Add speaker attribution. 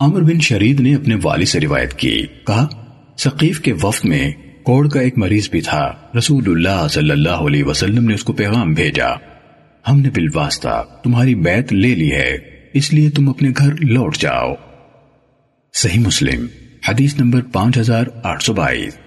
Speaker 1: عمر بن شرید نے اپنے والد سے روایت کی، کہا، ثقیف کے وفد میں کوڑ کا ایک مریض بھی تھا، رسول اللہ صلی اللہ علیہ وسلم نے اس کو پیغام بھیجا۔ ہم نے بالواسطہ تمہاری بیعت لے لی ہے، اس لیے تم اپنے گھر لوٹ جاؤ۔ صحیح مسلم، حدیث نمبر پانچ ہزار آٹھ سو بائیس۔